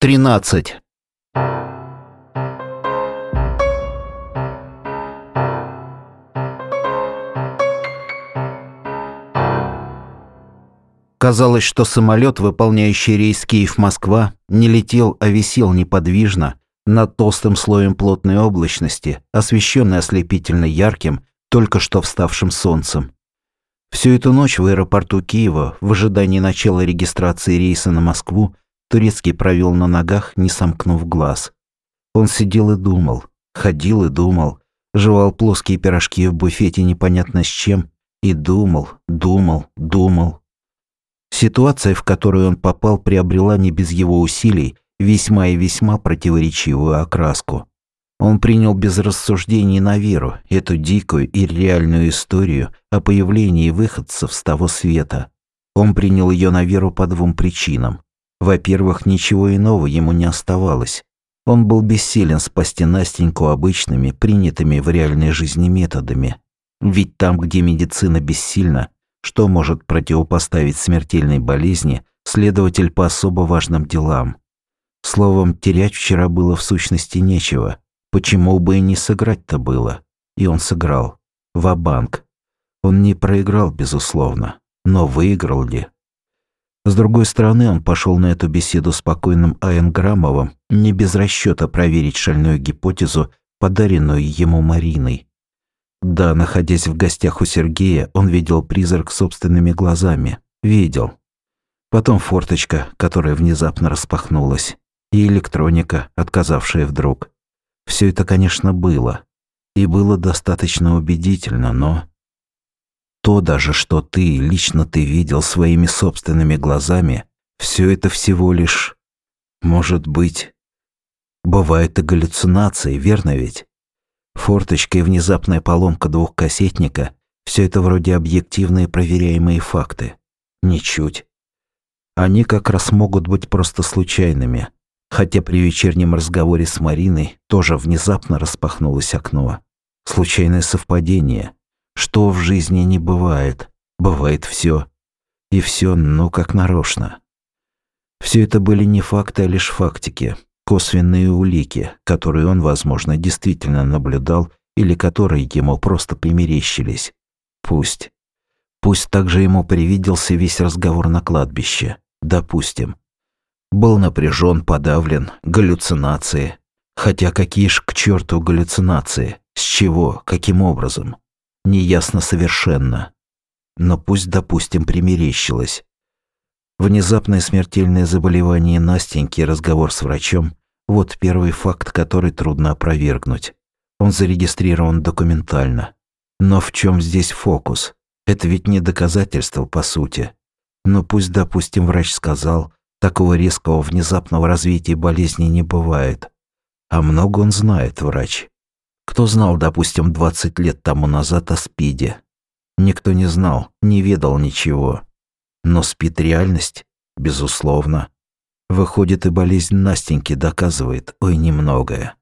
13. Казалось, что самолет, выполняющий рейс Киев-Москва, не летел, а висел неподвижно над толстым слоем плотной облачности, освещенной ослепительно ярким, только что вставшим солнцем. Всю эту ночь в аэропорту Киева, в ожидании начала регистрации рейса на Москву, Турецкий провел на ногах, не сомкнув глаз. Он сидел и думал, ходил и думал, жевал плоские пирожки в буфете непонятно с чем, и думал, думал, думал. Ситуация, в которую он попал, приобрела не без его усилий весьма и весьма противоречивую окраску. Он принял без рассуждений на веру эту дикую и реальную историю о появлении выходцев с того света. Он принял ее на веру по двум причинам. Во-первых, ничего иного ему не оставалось. Он был бессилен спасти Настеньку обычными, принятыми в реальной жизни методами. Ведь там, где медицина бессильна, что может противопоставить смертельной болезни следователь по особо важным делам? Словом, терять вчера было в сущности нечего. Почему бы и не сыграть-то было? И он сыграл. Ва-банк. Он не проиграл, безусловно. Но выиграл ли? С другой стороны, он пошел на эту беседу спокойным А.Н. Грамовым, не без расчета проверить шальную гипотезу, подаренную ему Мариной. Да, находясь в гостях у Сергея, он видел призрак собственными глазами. Видел. Потом форточка, которая внезапно распахнулась. И электроника, отказавшая вдруг. Все это, конечно, было. И было достаточно убедительно, но... То даже, что ты, лично ты видел своими собственными глазами, все это всего лишь... Может быть... Бывают и галлюцинации, верно ведь? Форточка и внезапная поломка двухкассетника – все это вроде объективные проверяемые факты. Ничуть. Они как раз могут быть просто случайными – Хотя при вечернем разговоре с Мариной тоже внезапно распахнулось окно. Случайное совпадение. Что в жизни не бывает. Бывает все. И все, ну, как нарочно. Все это были не факты, а лишь фактики, косвенные улики, которые он, возможно, действительно наблюдал или которые ему просто примерещились. Пусть. Пусть также ему привиделся весь разговор на кладбище. Допустим. Был напряжен, подавлен, галлюцинации. Хотя какие ж к черту галлюцинации? С чего? Каким образом? Неясно совершенно. Но пусть, допустим, примерещилось. Внезапное смертельное заболевание Настеньки и разговор с врачом – вот первый факт, который трудно опровергнуть. Он зарегистрирован документально. Но в чем здесь фокус? Это ведь не доказательство, по сути. Но пусть, допустим, врач сказал – Такого резкого внезапного развития болезни не бывает. А много он знает, врач. Кто знал, допустим, 20 лет тому назад о СПИДе? Никто не знал, не ведал ничего. Но СПИД – реальность? Безусловно. Выходит, и болезнь Настеньки доказывает, ой, немногое.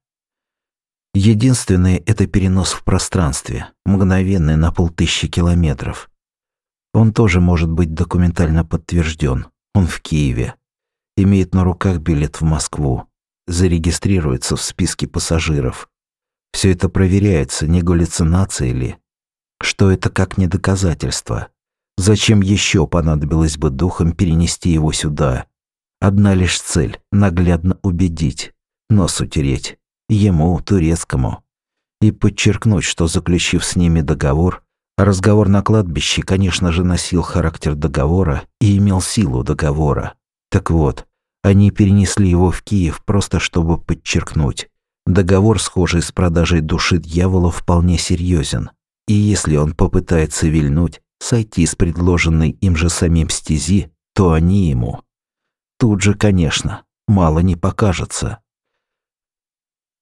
Единственное – это перенос в пространстве, мгновенный на полтысячи километров. Он тоже может быть документально подтвержден. Он в Киеве имеет на руках билет в Москву, зарегистрируется в списке пассажиров. Все это проверяется, не галлюцинация ли? Что это как не доказательство? Зачем еще понадобилось бы духом перенести его сюда? Одна лишь цель – наглядно убедить, нос утереть, ему, турецкому. И подчеркнуть, что заключив с ними договор, разговор на кладбище, конечно же, носил характер договора и имел силу договора. Так вот, они перенесли его в Киев просто чтобы подчеркнуть. Договор, схожий с продажей души дьявола, вполне серьезен. И если он попытается вильнуть, сойти с предложенной им же самим стези, то они ему. Тут же, конечно, мало не покажется.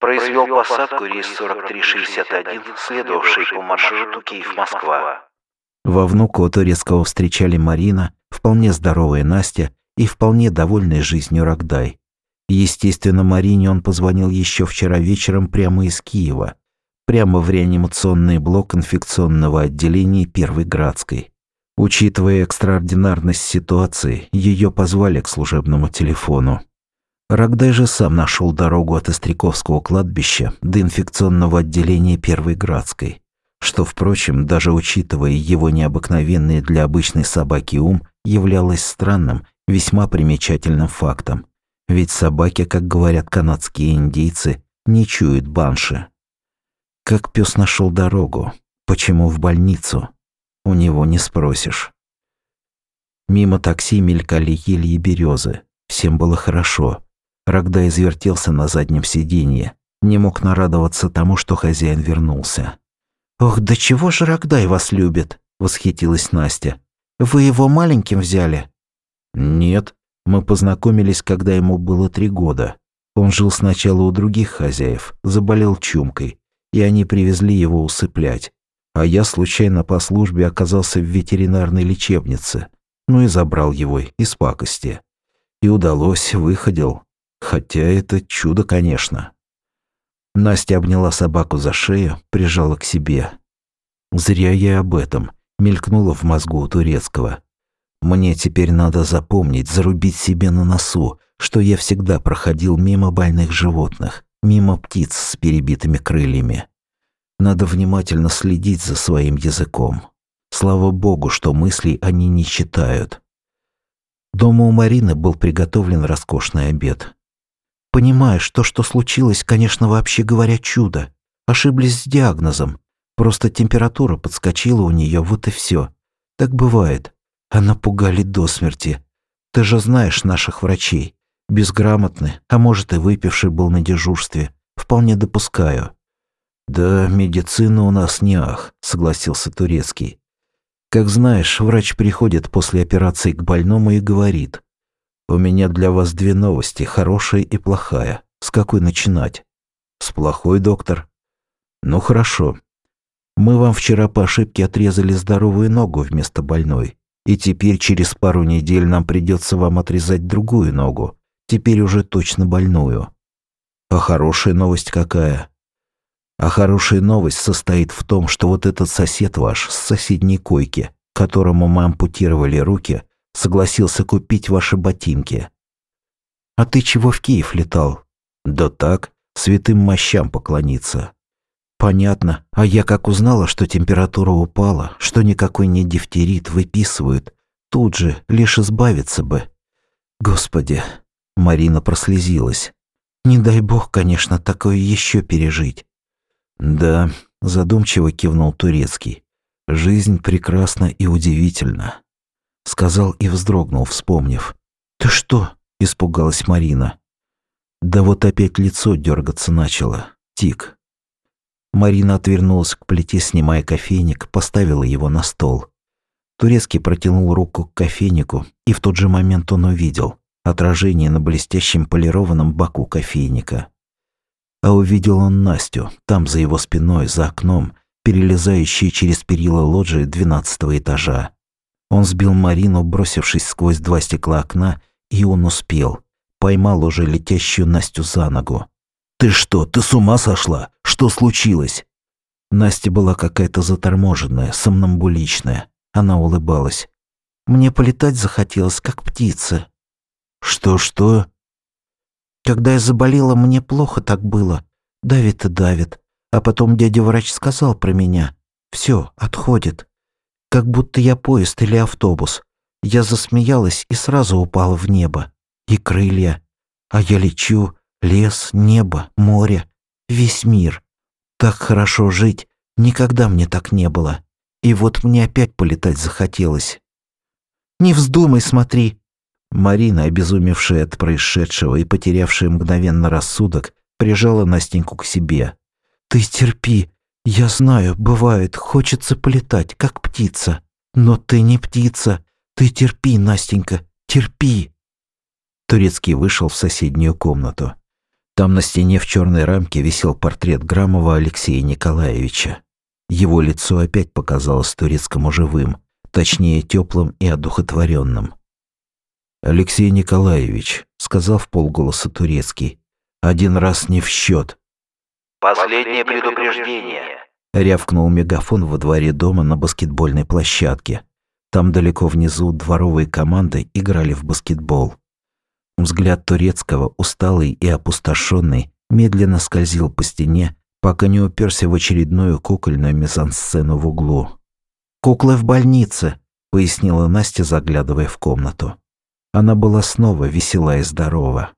Произвел посадку рейс 4361, следовавший по маршруту Киев-Москва. Во внуку турецкого встречали Марина, вполне здоровая Настя и вполне довольный жизнью Рогдай. Естественно, Марине он позвонил еще вчера вечером прямо из Киева, прямо в реанимационный блок инфекционного отделения Первой Градской. Учитывая экстраординарность ситуации, ее позвали к служебному телефону. Рогдай же сам нашел дорогу от Остряковского кладбища до инфекционного отделения Первой Градской, что, впрочем, даже учитывая его необыкновенный для обычной собаки ум, являлось странным, весьма примечательным фактом. Ведь собаки, как говорят канадские индейцы, не чуют банши. Как пес нашел дорогу? Почему в больницу? У него не спросишь. Мимо такси мелькали ели и березы. Всем было хорошо. Рогда извертелся на заднем сиденье. Не мог нарадоваться тому, что хозяин вернулся. «Ох, да чего же Рогдай вас любит?» – восхитилась Настя. «Вы его маленьким взяли?» «Нет, мы познакомились, когда ему было три года. Он жил сначала у других хозяев, заболел чумкой, и они привезли его усыплять. А я случайно по службе оказался в ветеринарной лечебнице, ну и забрал его из пакости. И удалось, выходил. Хотя это чудо, конечно. Настя обняла собаку за шею, прижала к себе. Зря я об этом, мелькнуло в мозгу у турецкого. Мне теперь надо запомнить, зарубить себе на носу, что я всегда проходил мимо больных животных, мимо птиц с перебитыми крыльями. Надо внимательно следить за своим языком. Слава богу, что мыслей они не читают. Дома у Марины был приготовлен роскошный обед. Понимаешь, то, что случилось, конечно, вообще говоря, чудо. Ошиблись с диагнозом. Просто температура подскочила у нее, вот и все. Так бывает. А напугали до смерти. Ты же знаешь наших врачей. Безграмотный, а может и выпивший был на дежурстве. Вполне допускаю. Да, медицина у нас не ах, согласился Турецкий. Как знаешь, врач приходит после операции к больному и говорит. У меня для вас две новости, хорошая и плохая. С какой начинать? С плохой, доктор. Ну хорошо. Мы вам вчера по ошибке отрезали здоровую ногу вместо больной. И теперь через пару недель нам придется вам отрезать другую ногу, теперь уже точно больную. А хорошая новость какая? А хорошая новость состоит в том, что вот этот сосед ваш с соседней койки, которому мы ампутировали руки, согласился купить ваши ботинки. А ты чего в Киев летал? Да так, святым мощам поклониться. Понятно. А я как узнала, что температура упала, что никакой не дифтерит, выписывают, тут же, лишь избавиться бы. Господи, Марина прослезилась. Не дай бог, конечно, такое еще пережить. Да, задумчиво кивнул Турецкий. Жизнь прекрасна и удивительна. Сказал и вздрогнул, вспомнив. Ты что? Испугалась Марина. Да вот опять лицо дергаться начало. Тик, Марина отвернулась к плите, снимая кофейник, поставила его на стол. Турецкий протянул руку к кофейнику, и в тот же момент он увидел отражение на блестящем полированном боку кофейника. А увидел он Настю, там за его спиной, за окном, перелезающей через перила лоджии двенадцатого этажа. Он сбил Марину, бросившись сквозь два стекла окна, и он успел. Поймал уже летящую Настю за ногу. «Ты что, ты с ума сошла? Что случилось?» Настя была какая-то заторможенная, сомнамбуличная. Она улыбалась. «Мне полетать захотелось, как птица». «Что-что?» «Когда я заболела, мне плохо так было. Давит и давит. А потом дядя-врач сказал про меня. Все, отходит. Как будто я поезд или автобус. Я засмеялась и сразу упала в небо. И крылья. А я лечу, Лес, небо, море, весь мир. Так хорошо жить, никогда мне так не было. И вот мне опять полетать захотелось. «Не вздумай, смотри!» Марина, обезумевшая от происшедшего и потерявшая мгновенно рассудок, прижала Настеньку к себе. «Ты терпи. Я знаю, бывает, хочется полетать, как птица. Но ты не птица. Ты терпи, Настенька, терпи!» Турецкий вышел в соседнюю комнату. Там на стене в черной рамке висел портрет Грамова Алексея Николаевича. Его лицо опять показалось турецкому живым, точнее теплым и одухотворенным. «Алексей Николаевич», — сказал в полголоса турецкий, — «один раз не в счет». «Последнее предупреждение», — рявкнул мегафон во дворе дома на баскетбольной площадке. Там далеко внизу дворовые команды играли в баскетбол. Взгляд турецкого, усталый и опустошенный, медленно скользил по стене, пока не уперся в очередную кукольную мизансцену в углу. «Куклы в больнице», — пояснила Настя, заглядывая в комнату. Она была снова весела и здорова.